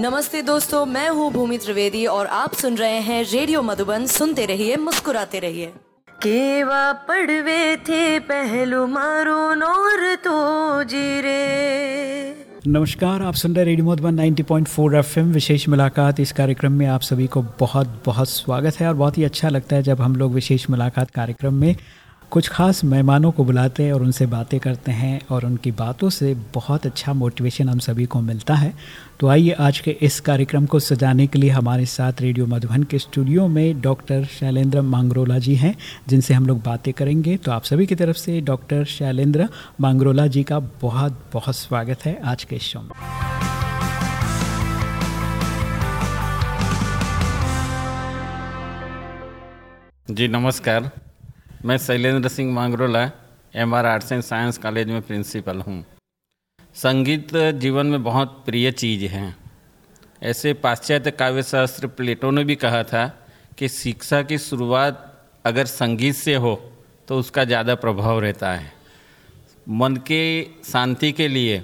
नमस्ते दोस्तों मैं हूँ भूमि त्रिवेदी और आप सुन रहे हैं रेडियो मधुबन। सुनते रहिए मुस्कुराते रहिए। केवा पड़वे थे पहलू मारो नोर तो जीरे। नमस्कार आप सुन रहे रेडियो मधुबन 90.4 एफएम। विशेष मुलाकात इस कार्यक्रम में आप सभी को बहुत बहुत स्वागत है और बहुत ही अच्छा लगता है जब हम लोग विशेष मुलाकात कार्यक्रम में कुछ खास मेहमानों को बुलाते हैं और उनसे बातें करते हैं और उनकी बातों से बहुत अच्छा मोटिवेशन हम सभी को मिलता है। तो आइए आज के इस कार्यक्रम को सजाने के लिए हमारे साथ रेडियो मधुबन के स्टूडियो में डॉक्टर शैलेंद्र मांगरोला जी हैं, जिनसे हम लोग बातें करेंगे। तो आप सभी की तरफ़ से डॉक्टर शैलेंद्र मांगरोला जी का बहुत बहुत स्वागत है आज के शो में। जी, नमस्कार। मैं Shailendra Singh Mangrola M R arts and science college में प्रिंसिपल हूँ। संगीत जीवन में बहुत प्रिय चीज़ है। ऐसे पाश्चात्य काव्य शास्त्र प्लेटो ने भी कहा था कि शिक्षा की शुरुआत अगर संगीत से हो तो उसका ज़्यादा प्रभाव रहता है। मन के शांति के लिए,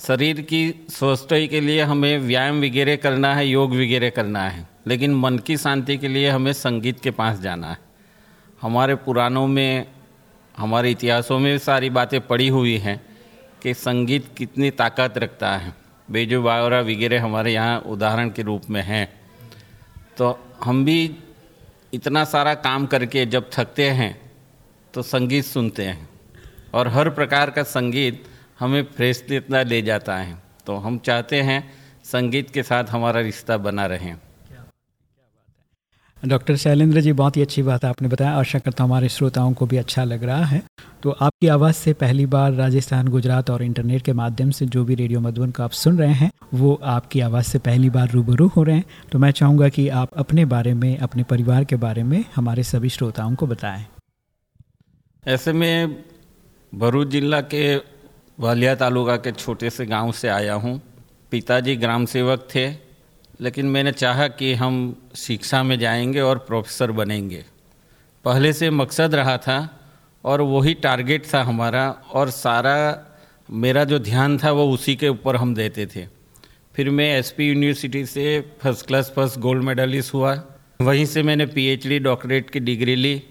शरीर की स्वस्थ के लिए हमें व्यायाम वगैरह करना है, योग वगैरह करना है, लेकिन मन की शांति के लिए हमें संगीत के पास जाना है। हमारे पुराणों में, हमारे इतिहासों में सारी बातें पड़ी हुई हैं कि संगीत कितनी ताकत रखता है। बेजो बावरा वगैरह हमारे यहाँ उदाहरण के रूप में हैं। तो हम भी इतना सारा काम करके जब थकते हैं तो संगीत सुनते हैं। और हर प्रकार का संगीत हमें फ्रेश ले जाता है। तो हम चाहते हैं संगीत के साथ हमारा रिश्ता बना रहे। डॉक्टर शैलेंद्र जी, बहुत ही अच्छी बात आपने बताया। आशा करता हूँ हमारे श्रोताओं को भी अच्छा लग रहा है। तो आपकी आवाज़ से पहली बार राजस्थान, गुजरात और इंटरनेट के माध्यम से जो भी रेडियो मधुबन को आप सुन रहे हैं, वो आपकी आवाज़ से पहली बार रूबरू हो रहे हैं। तो मैं चाहूँगा कि आप अपने बारे में, अपने परिवार के बारे में हमारे सभी श्रोताओं को बताएँ। ऐसे में भरूच जिला के वालिया तालुका के छोटे से गाँव से आया हूँ। पिताजी ग्राम सेवक थे। लेकिन मैंने चाहा कि हम शिक्षा में जाएँगे और प्रोफेसर बनेंगे। पहले से मकसद रहा था और वही टारगेट था हमारा और सारा मेरा जो ध्यान था वो उसी के ऊपर हम देते थे। फिर मैं एसपी यूनिवर्सिटी से first class, first gold medallist हुआ। वहीं से मैंने पीएचडी, डॉक्टरेट की डिग्री ली।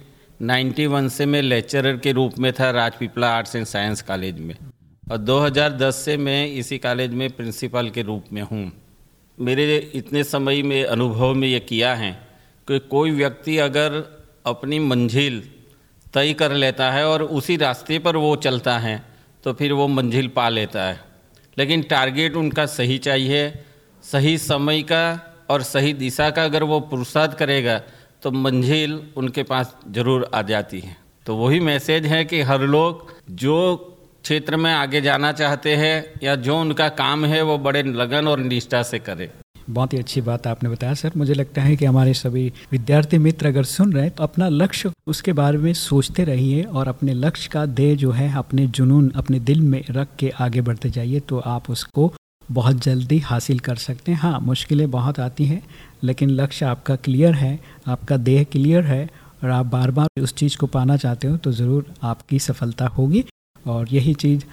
91 से मैं लेक्चरर के रूप में था Rajpipla arts and science college में। और 2010 से मैं इसी कॉलेज में प्रिंसिपल के रूप में हूँ। मेरे इतने समय में, अनुभव में ये किया है कि कोई व्यक्ति अगर अपनी मंजिल तय कर लेता है और उसी रास्ते पर वो चलता है तो फिर वो मंजिल पा लेता है। लेकिन टारगेट उनका सही चाहिए, सही समय का और सही दिशा का अगर वो पुरुषार्थ करेगा तो मंजिल उनके पास ज़रूर आ जाती है। तो वही मैसेज है कि हर लोग जो क्षेत्र में आगे जाना चाहते हैं या जो उनका काम है वो बड़े लगन और निष्ठा से करे। बहुत ही अच्छी बात आपने बताया, सर। मुझे लगता है कि हमारे सभी विद्यार्थी मित्र अगर सुन रहे हैं तो अपना लक्ष्य उसके बारे में सोचते रहिए और अपने लक्ष्य का देह जो है, अपने जुनून अपने दिल में रख के आगे बढ़ते जाइए तो आप उसको बहुत जल्दी हासिल कर सकते हैं। हाँ मुश्किलें बहुत आती हैं, लेकिन लक्ष्य आपका क्लियर है, आपका देह क्लियर है और आप बार बार उस चीज़ को पाना चाहते हो तो ज़रूर आपकी सफलता होगी। और यही चीज़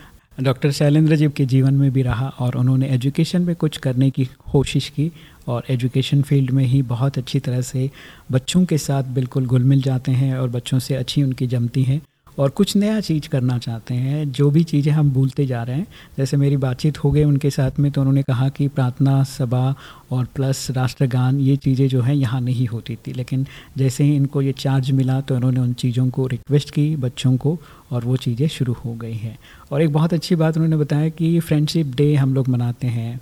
डॉक्टर शैलेंद्र जी के जीवन में भी रहा और उन्होंने एजुकेशन में कुछ करने की कोशिश की और एजुकेशन फ़ील्ड में ही बहुत अच्छी तरह से बच्चों के साथ बिल्कुल घुल मिल जाते हैं और बच्चों से अच्छी उनकी जमती हैं। और कुछ नया चीज़ करना चाहते हैं, जो भी चीज़ें हम भूलते जा रहे हैं। जैसे मेरी बातचीत हो गई उनके साथ में तो उन्होंने कहा कि प्रार्थना सभा और प्लस राष्ट्रगान, ये चीज़ें जो हैं यहाँ नहीं होती थी। लेकिन जैसे ही इनको ये चार्ज मिला तो उन्होंने उन चीज़ों को रिक्वेस्ट की बच्चों को, और वो चीज़ें शुरू हो गई हैं। और एक बहुत अच्छी बात उन्होंने बताया कि फ्रेंडशिप डे हम लोग मनाते हैं।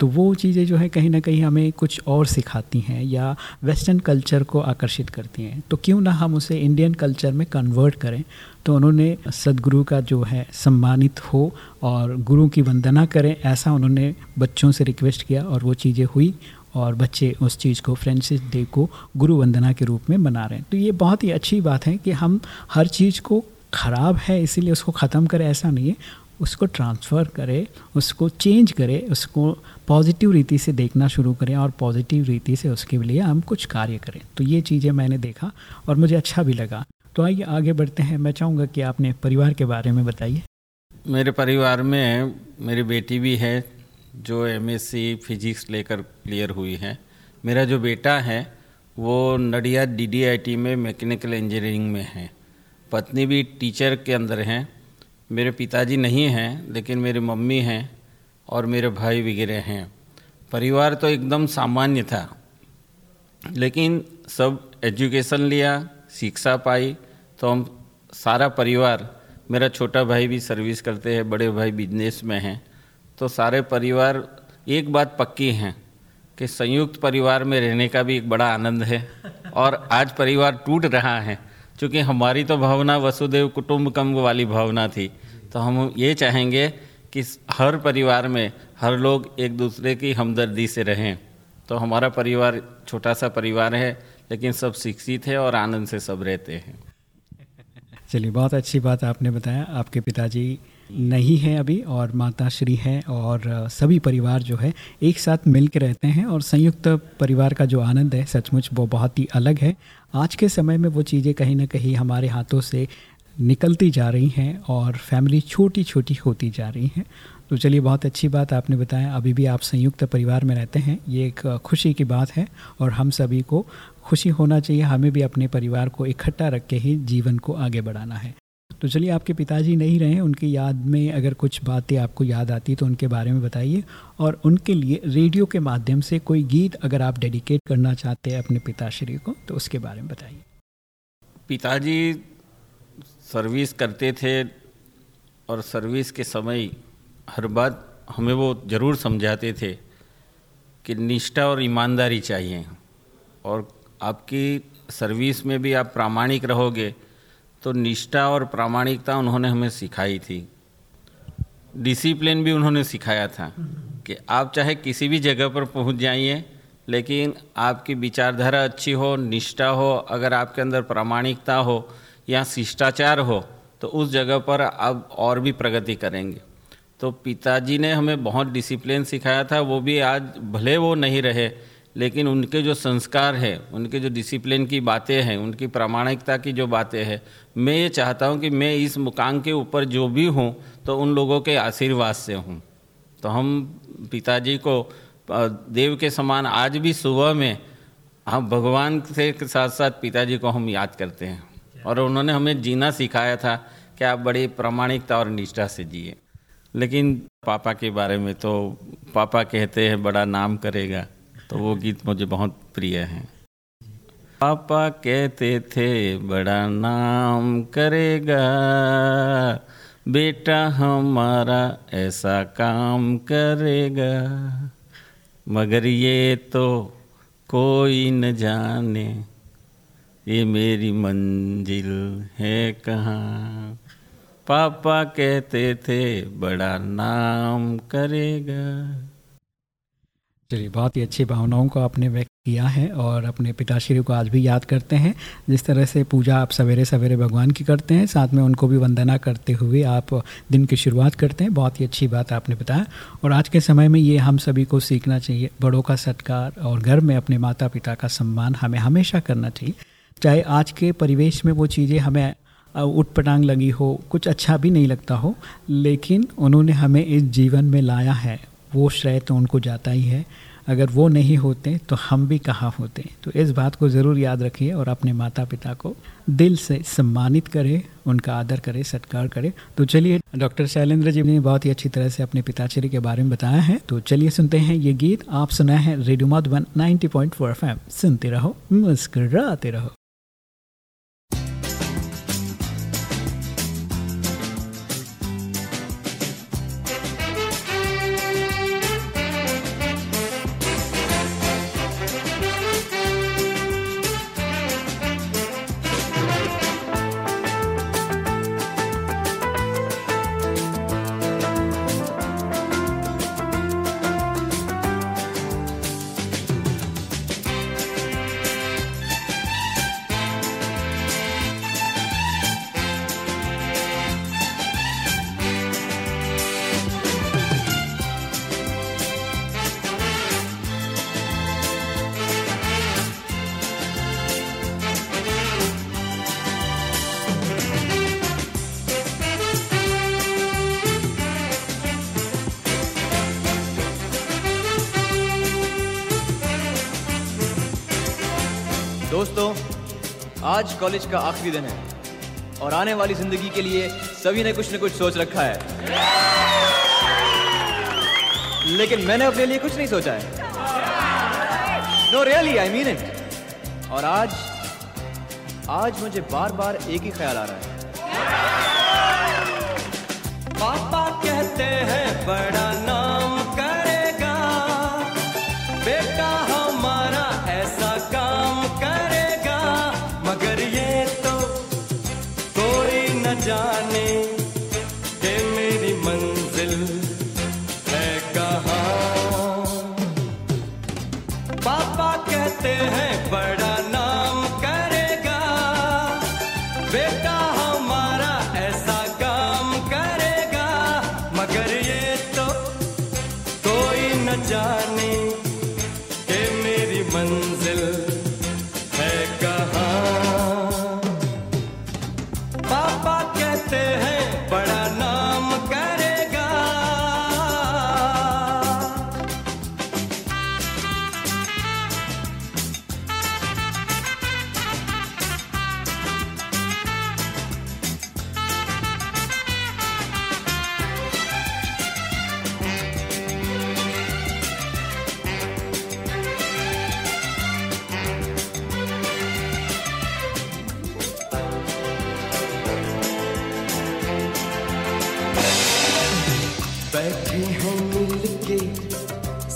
तो वो चीज़ें जो है कहीं ना कहीं हमें कुछ और सिखाती हैं या वेस्टर्न कल्चर को आकर्षित करती हैं। तो क्यों ना हम उसे इंडियन कल्चर में कन्वर्ट करें? तो उन्होंने सदगुरु का जो है सम्मानित हो और गुरु की वंदना करें, ऐसा उन्होंने बच्चों से रिक्वेस्ट किया और वो चीज़ें हुई और बच्चे उस चीज़ को, फ्रेंसिस डे को गुरु वंदना के रूप में मना रहे हैं। तो ये बहुत ही अच्छी बात है कि हम हर चीज़ को ख़राब है, इसीलिए उसको ख़त्म करें, ऐसा नहीं है। उसको ट्रांसफ़र करें, उसको चेंज करें, उसको पॉजिटिव रीति से देखना शुरू करें और पॉजिटिव रीति से उसके लिए हम कुछ कार्य करें। तो ये चीज़ें मैंने देखा और मुझे अच्छा भी लगा। तो आइए आगे बढ़ते हैं। मैं चाहूँगा कि आपने परिवार के बारे में बताइए। मेरे परिवार में मेरी बेटी भी है, जो एमएससी फिजिक्स लेकर क्लियर हुई है। मेरा जो बेटा है, वो नडिया डीडीआईटी में मैकेनिकल इंजीनियरिंग में है। पत्नी भी टीचर के अंदर हैं। मेरे पिताजी नहीं हैं, लेकिन मेरी मम्मी हैं। और मेरे भाई वगैरह हैं। परिवार तो एकदम सामान्य था। लेकिन सब एजुकेशन लिया, शिक्षा पाई तो हम सारा परिवार, मेरा छोटा भाई भी सर्विस करते हैं, बड़े भाई बिज़नेस में हैं। तो सारे परिवार एक बात पक्की है कि संयुक्त परिवार में रहने का भी एक बड़ा आनंद है और आज परिवार टूट रहा है। क्योंकि हमारी तो भावना वसुदेव कुटुंबकम वाली भावना थी तो हम ये चाहेंगे कि हर परिवार में हर लोग एक दूसरे की हमदर्दी से रहें। तो हमारा परिवार छोटा सा परिवार है, लेकिन सब शिक्षित है और आनंद से सब रहते हैं। चलिए, बहुत अच्छी बात आपने बताया। आपके पिताजी नहीं है अभी और माता श्री है और सभी परिवार जो है एक साथ मिल के रहते हैं और संयुक्त परिवार का जो आनंद है, सचमुच वो बहुत ही अलग है। आज के समय में वो चीज़ें कहीं ना कहीं हमारे हाथों से निकलती जा रही हैं और फैमिली छोटी छोटी होती जा रही हैं। तो चलिए, बहुत अच्छी बात आपने बताया। अभी भी आप संयुक्त परिवार में रहते हैं, ये एक खुशी की बात है और हम सभी को खुशी होना चाहिए। हमें भी अपने परिवार को इकट्ठा रख के ही जीवन को आगे बढ़ाना है। तो चलिए, आपके पिताजी नहीं रहे, उनकी याद में अगर कुछ बातें आपको याद आती तो उनके बारे में बताइए और उनके लिए रेडियो के माध्यम से कोई गीत अगर आप डेडिकेट करना चाहते हैं अपने पिताश्री को तो उसके बारे में बताइए। पिताजी सर्विस करते थे और सर्विस के समय हर बात हमें वो ज़रूर समझाते थे कि निष्ठा और ईमानदारी चाहिए और आपकी सर्विस में भी आप प्रामाणिक रहोगे तो निष्ठा और प्रामाणिकता उन्होंने हमें सिखाई थी। डिसिप्लिन भी उन्होंने सिखाया था कि आप चाहे किसी भी जगह पर पहुँच जाइए, लेकिन आपकी विचारधारा अच्छी हो, निष्ठा हो, अगर आपके अंदर प्रामाणिकता हो या शिष्टाचार हो तो उस जगह पर अब और भी प्रगति करेंगे। तो पिताजी ने हमें बहुत डिसिप्लिन सिखाया था, वो भी आज भले वो नहीं रहे, लेकिन उनके जो संस्कार है, उनके जो डिसिप्लिन की बातें हैं, उनकी प्रामाणिकता की जो बातें हैं, मैं ये चाहता हूँ कि मैं इस मुकाम के ऊपर जो भी हूँ तो उन लोगों के आशीर्वाद से हूँ। तो हम पिताजी को देव के समान आज भी सुबह में, हम भगवान के साथ साथ पिताजी को हम याद करते हैं। और उन्होंने हमें जीना सिखाया था कि आप बड़ी प्रामाणिकता और निष्ठा से जिए। लेकिन पापा के बारे में तो पापा कहते हैं, बड़ा नाम करेगा। तो वो गीत मुझे बहुत प्रिय है। पापा कहते थे, बड़ा नाम करेगा। बेटा हमारा ऐसा काम करेगा। मगर ये तो कोई न जाने ये मेरी मंजिल है कहाँ? पापा कहते थे, बड़ा नाम करेगा। चलिए, बहुत ही अच्छी भावनाओं को आपने व्यक्त किया है और अपने पिताश्री को आज भी याद करते हैं। जिस तरह से पूजा आप सवेरे सवेरे भगवान की करते हैं, साथ में उनको भी वंदना करते हुए आप दिन की शुरुआत करते हैं। बहुत ही अच्छी बात आपने बताया। और आज के समय में ये हम सभी को सीखना चाहिए, बड़ों का सत्कार और घर में अपने माता पिता का सम्मान हमें हमेशा करना चाहिए। चाहे आज के परिवेश में वो चीज़ें हमें उठ पटांग लगी हो, कुछ अच्छा भी नहीं लगता हो, लेकिन उन्होंने हमें इस जीवन में लाया है। वो श्रेय तो उनको जाता ही है। अगर वो नहीं होते तो हम भी कहाँ होते? तो इस बात को ज़रूर याद रखिए और अपने माता पिता को दिल से सम्मानित करें, उनका आदर करें, सत्कार करें। तो चलिए, डॉक्टर शैलेंद्र जी ने बहुत ही अच्छी तरह से अपने पिताश्री के बारे में बताया है। तो चलिए सुनते हैं ये गीत। आप सुना है रेडियो मधुबन 90.4 एफएम। सुनते रहो, मुस्कराते रहो। दोस्तों, आज कॉलेज का आखिरी दिन है और आने वाली ज़िंदगी के लिए सभी ने कुछ न कुछ सोच रखा है। लेकिन मैंने अपने लिए कुछ नहीं सोचा है। No really I mean it और आज आज मुझे बार बार एक ही ख्याल आ रहा है। पापा कहते हैं, बड़ा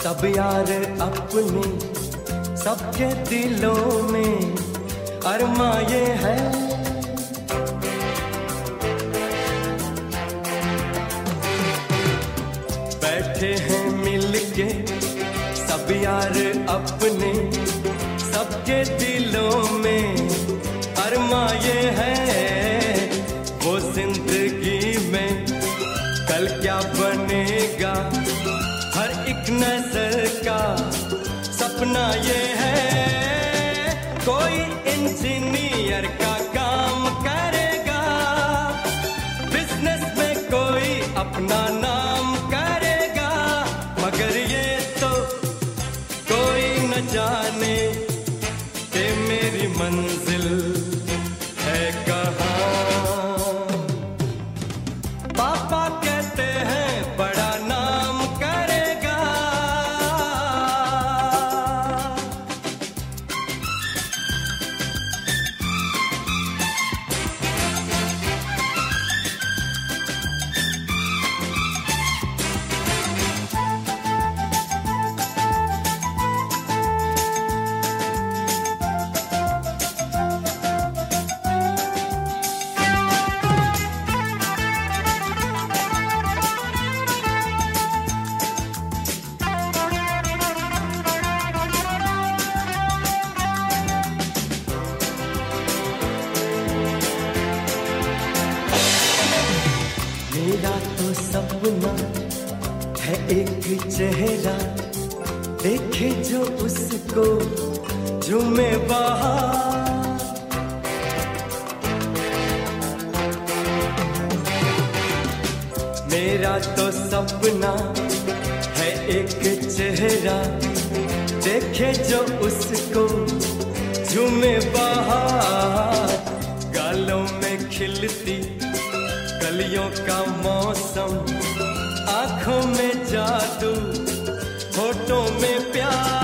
सब यार अपने सबके दिलों में अरमा ये है। बैठे हैं मिलके सब यार अपने सबके झूमे मेरा तो सपना है एक चेहरा, देखे जो उसको झूमे बाहर। गालों में खिलती कलियों का मौसम, आँखों में जादू, होठों में प्यार।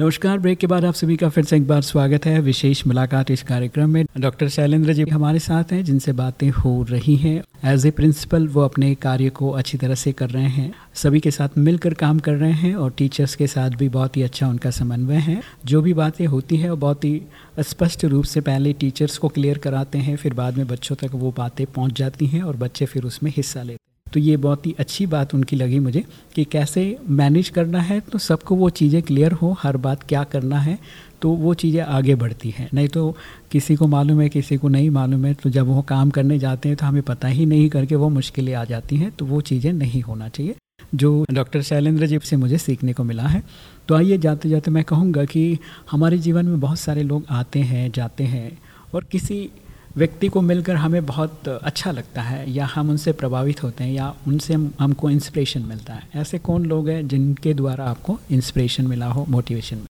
नमस्कार, ब्रेक के बाद आप सभी का फिर से एक बार स्वागत है। विशेष मुलाकात इस कार्यक्रम में। डॉक्टर शैलेंद्र जी हमारे साथ हैं, जिनसे बातें हो रही हैं। एज ए प्रिंसिपल वो अपने कार्य को अच्छी तरह से कर रहे हैं। सभी के साथ मिलकर काम कर रहे हैं और टीचर्स के साथ भी बहुत ही अच्छा उनका समन्वय है। जो भी बातें होती हैं, वो बहुत ही स्पष्ट रूप से पहले टीचर्स को क्लियर कराते हैं, फिर बाद में बच्चों तक वो बातें पहुँच जाती हैं और बच्चे फिर उसमें हिस्सा लेते हैं। तो ये बहुत ही अच्छी बात उनकी लगी मुझे कि कैसे मैनेज करना है तो सबको वो चीज़ें क्लियर हो, हर बात क्या करना है तो वो चीज़ें आगे बढ़ती हैं। नहीं तो किसी को मालूम है, किसी को नहीं मालूम है तो जब वो काम करने जाते हैं तो हमें पता ही नहीं करके वो मुश्किलें आ जाती हैं तो वो चीज़ें नहीं होना चाहिए, जो डॉक्टर शैलेंद्र जी से मुझे सीखने को मिला है। तो आइए जाते जाते मैं कहूँगा कि हमारे जीवन में बहुत सारे लोग आते हैं, जाते हैं और किसी व्यक्ति को मिलकर हमें बहुत अच्छा लगता है या हम उनसे प्रभावित होते हैं या उनसे हम, हमको इंस्पिरेशन मिलता है। ऐसे कौन लोग हैं जिनके द्वारा आपको इंस्पिरेशन मिला हो मोटिवेशन मिला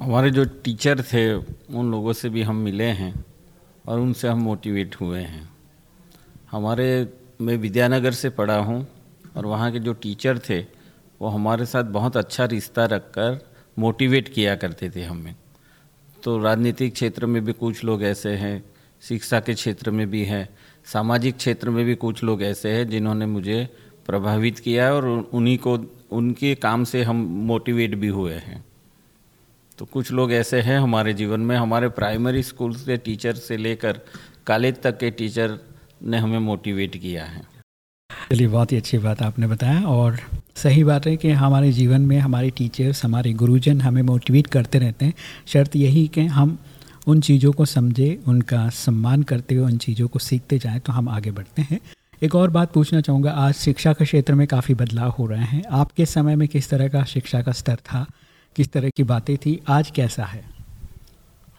हमारे जो टीचर थे उन लोगों से भी हम मिले हैं और उनसे हम मोटिवेट हुए हैं। हमारे मैं विद्यानगर से पढ़ा हूँ और वहाँ के जो टीचर थे वो हमारे साथ बहुत अच्छा रिश्ता रखकर मोटिवेट किया करते थे हमें तो राजनीतिक क्षेत्र में भी कुछ लोग ऐसे हैं, शिक्षा के क्षेत्र में भी हैं, सामाजिक क्षेत्र में भी कुछ लोग ऐसे हैं जिन्होंने मुझे प्रभावित किया और उन्हीं को, उनके काम से हम मोटिवेट भी हुए हैं। तो कुछ लोग ऐसे हैं हमारे जीवन में, हमारे प्राइमरी स्कूल से टीचर से लेकर कॉलेज तक के टीचर ने हमें मोटिवेट किया है। चलिए, बहुत ही अच्छी बात आपने बताया और सही बात है कि हमारे जीवन में हमारे टीचर्स हमारे गुरुजन हमें मोटिवेट करते रहते हैं। शर्त यही कि हम उन चीज़ों को समझे, उनका सम्मान करते हुए उन चीज़ों को सीखते जाएँ तो हम आगे बढ़ते हैं। एक और बात पूछना चाहूँगा, आज शिक्षा के क्षेत्र में काफ़ी बदलाव हो रहे हैं। आपके समय में किस तरह का शिक्षा का स्तर था? किस तरह की बातें थी? आज कैसा है?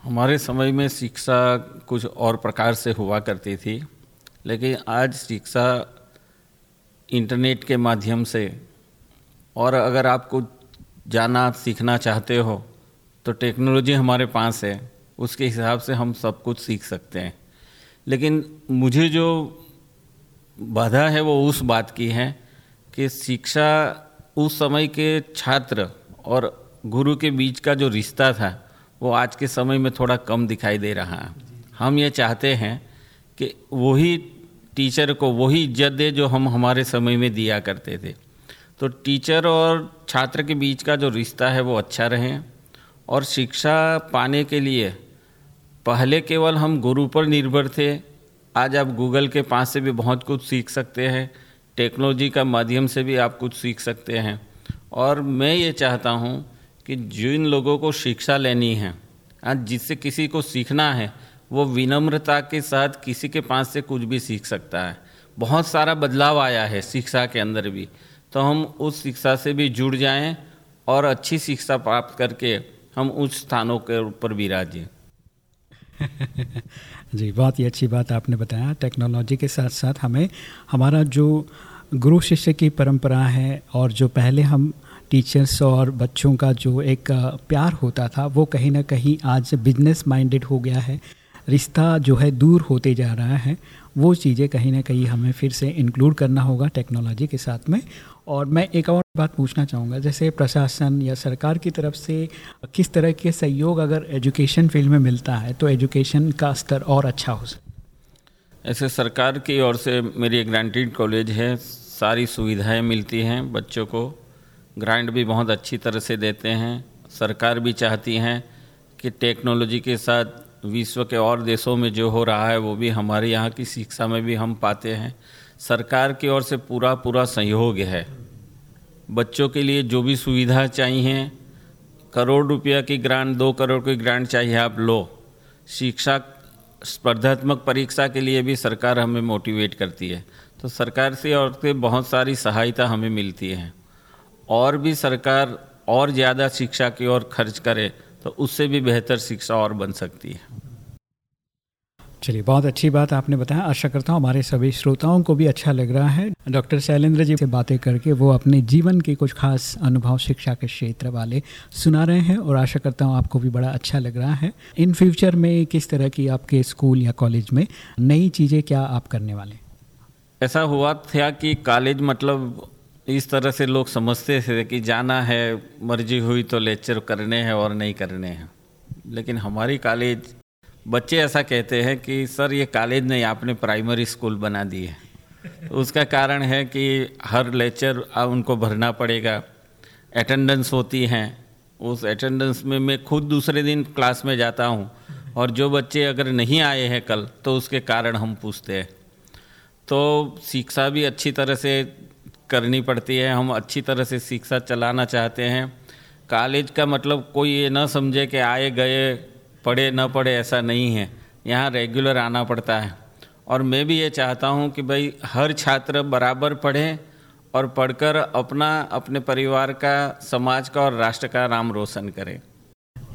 हमारे समय में शिक्षा कुछ और प्रकार से हुआ करती थी, लेकिन आज शिक्षा इंटरनेट के माध्यम से और अगर आपको जाना, सीखना चाहते हो तो टेक्नोलॉजी हमारे पास है, उसके हिसाब से हम सब कुछ सीख सकते हैं। लेकिन मुझे जो बाधा है, वो उस बात की है कि शिक्षा उस समय के छात्र और गुरु के बीच का जो रिश्ता था, वो आज के समय में थोड़ा कम दिखाई दे रहा है। हम ये चाहते हैं कि वही टीचर को वही इज़्ज़त दे जो हम हमारे समय में दिया करते थे। तो टीचर और छात्र के बीच का जो रिश्ता है वो अच्छा रहे और शिक्षा पाने के लिए पहले केवल हम गुरु पर निर्भर थे। आज आप गूगल के पास से भी बहुत कुछ सीख सकते हैं। टेक्नोलॉजी का माध्यम से भी आप कुछ सीख सकते हैं। और मैं ये चाहता हूँ कि जिन लोगों को शिक्षा लेनी है, आज जिससे किसी को सीखना है, वो विनम्रता के साथ किसी के पास से कुछ भी सीख सकता है। बहुत सारा बदलाव आया है शिक्षा के अंदर भी। तो हम उस शिक्षा से भी जुड़ जाएँ और अच्छी शिक्षा प्राप्त करके हम उस स्थानों के ऊपर भी विराजें। जी, बहुत ही अच्छी बात आपने बताया। टेक्नोलॉजी के साथ साथ हमें हमारा जो गुरु शिष्य की परंपरा है और जो पहले हम टीचर्स और बच्चों का जो एक प्यार होता था, वो कहीं ना कहीं आज बिज़नेस माइंडेड हो गया है। रिश्ता जो है दूर होते जा रहा है, वो चीज़ें कहीं ना कहीं हमें फिर से इंक्लूड करना होगा टेक्नोलॉजी के साथ में। और मैं एक और बात पूछना चाहूँगा, जैसे प्रशासन या सरकार की तरफ़ से किस तरह के सहयोग अगर एजुकेशन फ़ील्ड में मिलता है तो एजुकेशन का स्तर और अच्छा हो सके ऐसे सरकार की ओर से मेरी एक ग्रांटेड कॉलेज है, सारी सुविधाएँ मिलती हैं बच्चों को ग्रांट भी बहुत अच्छी तरह से देते हैं, सरकार भी चाहती हैं कि टेक्नोलॉजी के साथ विश्व के और देशों में जो हो रहा है, वो भी हमारे यहाँ की शिक्षा में भी हम पाते हैं। सरकार की ओर से पूरा पूरा सहयोग है। बच्चों के लिए जो भी सुविधा चाहिए, करोड़ रुपया की ग्रांट दो करोड़ की ग्रांट चाहिए आप लो। शिक्षा, स्पर्धात्मक परीक्षा के लिए भी सरकार हमें मोटिवेट करती है। तो सरकार से और से बहुत सारी सहायता हमें मिलती है। और भी सरकार और ज़्यादा शिक्षा की ओर खर्च करे तो उससे भी बेहतर शिक्षा और बन सकती है। चलिए बहुत अच्छी बात आपने बताया। आशा करता हूँ हमारे सभी श्रोताओं को भी अच्छा लग रहा है। डॉक्टर शैलेंद्र जी से बातें करके वो अपने जीवन के कुछ खास अनुभव शिक्षा के क्षेत्र वाले सुना रहे हैं और आशा करता हूँ आपको भी बड़ा अच्छा लग रहा है। इन फ्यूचर में किस तरह की आपके स्कूल या कॉलेज में नई चीज़ें क्या आप करने वाले ऐसा हुआ था कि कॉलेज मतलब इस तरह से लोग समझते थे कि जाना है, मर्ज़ी हुई तो लेक्चर करने हैं और नहीं करने हैं। लेकिन हमारी कॉलेज बच्चे ऐसा कहते हैं कि, सर, ये कॉलेज नहीं, आपने प्राइमरी स्कूल बना दी है। उसका कारण है कि हर लेक्चर उनको भरना पड़ेगा। अटेंडेंस होती हैं। उस अटेंडेंस में मैं खुद दूसरे दिन क्लास में जाता हूँ और जो बच्चे अगर नहीं आए हैं कल तो उसके कारण हम पूछते हैं। तो शिक्षा भी अच्छी तरह से करनी पड़ती है, हम अच्छी तरह से शिक्षा चलाना चाहते हैं। कॉलेज का मतलब कोई ये ना समझे कि आए गए, पढ़े न पढ़े, ऐसा नहीं है। यहाँ रेगुलर आना पड़ता है। और मैं भी ये चाहता हूँ कि भाई हर छात्र बराबर पढ़े और पढ़कर अपना, अपने परिवार का, समाज का और राष्ट्र का नाम रोशन करे।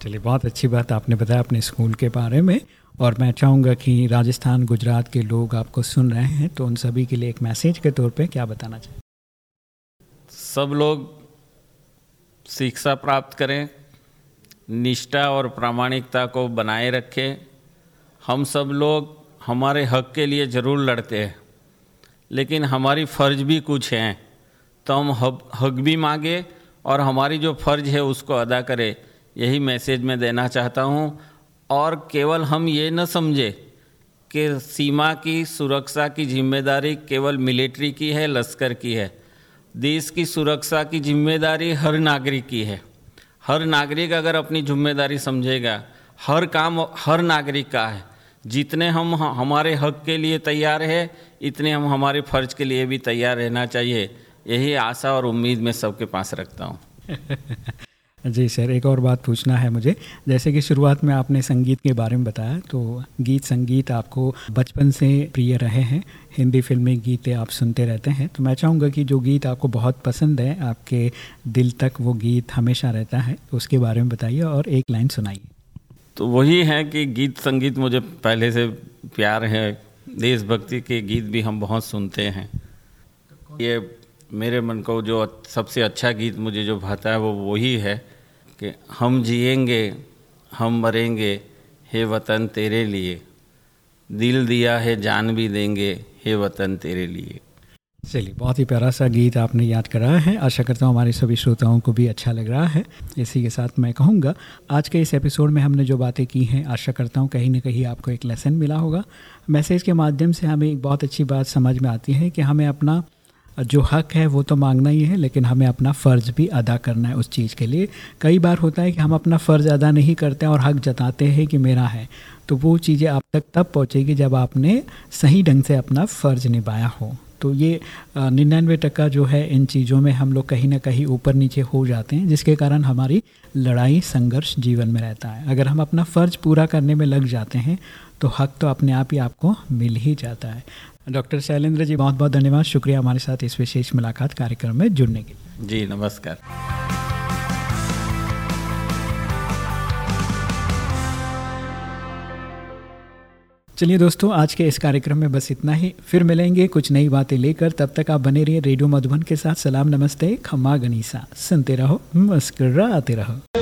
चलिए, बहुत अच्छी बात आपने बताया अपने स्कूल के बारे में। और मैं चाहूँगा कि राजस्थान, गुजरात के लोग आपको सुन रहे हैं तो उन सभी के लिए एक मैसेज के तौर पे क्या बताना चाहिए सब लोग शिक्षा प्राप्त करें, निष्ठा और प्रामाणिकता को बनाए रखें। हम सब लोग हमारे हक के लिए ज़रूर लड़ते हैं, लेकिन हमारी फ़र्ज़ भी कुछ हैं। तो हम हक भी मांगे और हमारी जो फ़र्ज़ है उसको अदा करें। यही मैसेज मैं देना चाहता हूँ। और केवल हम ये न समझे कि सीमा की, सुरक्षा की ज़िम्मेदारी केवल मिलिट्री की है, लश्कर की है। देश की सुरक्षा की ज़िम्मेदारी हर नागरिक की है। हर नागरिक अगर अपनी ज़िम्मेदारी समझेगा, हर काम हर नागरिक का है। जितने हम हमारे हक के लिए तैयार है, इतने हम हमारे फ़र्ज़ के लिए भी तैयार रहना चाहिए। यही आशा और उम्मीद मैं सबके पास रखता हूँ। जी सर, एक और बात पूछना है मुझे। जैसे कि शुरुआत में आपने संगीत के बारे में बताया तो गीत संगीत आपको बचपन से प्रिय रहे हैं। हिंदी फिल्मी गीतें आप सुनते रहते हैं तो मैं चाहूँगा कि जो गीत आपको बहुत पसंद है, आपके दिल तक वो गीत हमेशा रहता है तो उसके बारे में बताइए और एक लाइन सुनाइए। तो वही है कि गीत संगीत मुझे पहले से प्यार है, देशभक्ति के गीत भी हम बहुत सुनते हैं। ये मेरे मन को जो सबसे अच्छा गीत मुझे जो भाता है वो वही है कि हम जिएँगे, हम मरेंगे, हे वतन तेरे लिए, दिल दिया है जान भी देंगे हे वतन तेरे लिए। चलिए, बहुत ही प्यारा सा गीत आपने याद कराया है। आशा करता हूँ हमारे सभी श्रोताओं को भी अच्छा लग रहा है। इसी के साथ मैं कहूँगा, आज के इस एपिसोड में हमने जो बातें की हैं, आशा करता हूँ कहीं ना कहीं आपको एक लेसन मिला होगा। मैसेज के माध्यम से हमें एक बहुत अच्छी बात समझ में आती है कि हमें अपना जो हक है वो तो मांगना ही है, लेकिन हमें अपना फ़र्ज़ भी अदा करना है उस चीज़ के लिए। कई बार होता है कि हम अपना फ़र्ज़ अदा नहीं करते और हक जताते हैं कि मेरा है तो वो चीज़ें आप तक तब पहुँचेगी जब आपने सही ढंग से अपना फ़र्ज़ निभाया हो। तो ये निन्यानवे टका जो है, इन चीज़ों में हम लोग कहीं ना कहीं ऊपर नीचे हो जाते हैं, जिसके कारण हमारी लड़ाई संघर्ष जीवन में रहता है। अगर हम अपना फ़र्ज़ पूरा करने में लग जाते हैं तो हक तो अपने आप ही आपको मिल ही जाता है। डॉक्टर शैलेंद्र जी बहुत बहुत धन्यवाद। शुक्रिया हमारे साथ इस विशेष मुलाकात कार्यक्रम में जुड़ने के लिए। जी नमस्कार। चलिए दोस्तों आज के इस कार्यक्रम में बस इतना ही। फिर मिलेंगे कुछ नई बातें लेकर। तब तक आप बने रहिए रेडियो मधुबन के साथ। सलाम नमस्ते खम्मा गनीसा। सुनते रहो मुस्कराते रहो।